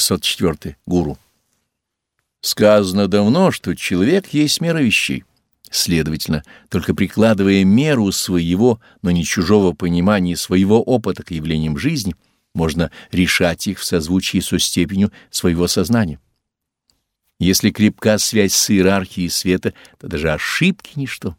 604. Гуру. Сказано давно, что человек есть мера вещей. Следовательно, только прикладывая меру своего, но не чужого понимания своего опыта к явлениям жизни, можно решать их в созвучии со степенью своего сознания. Если крепка связь с иерархией света, то даже ошибки — ничто.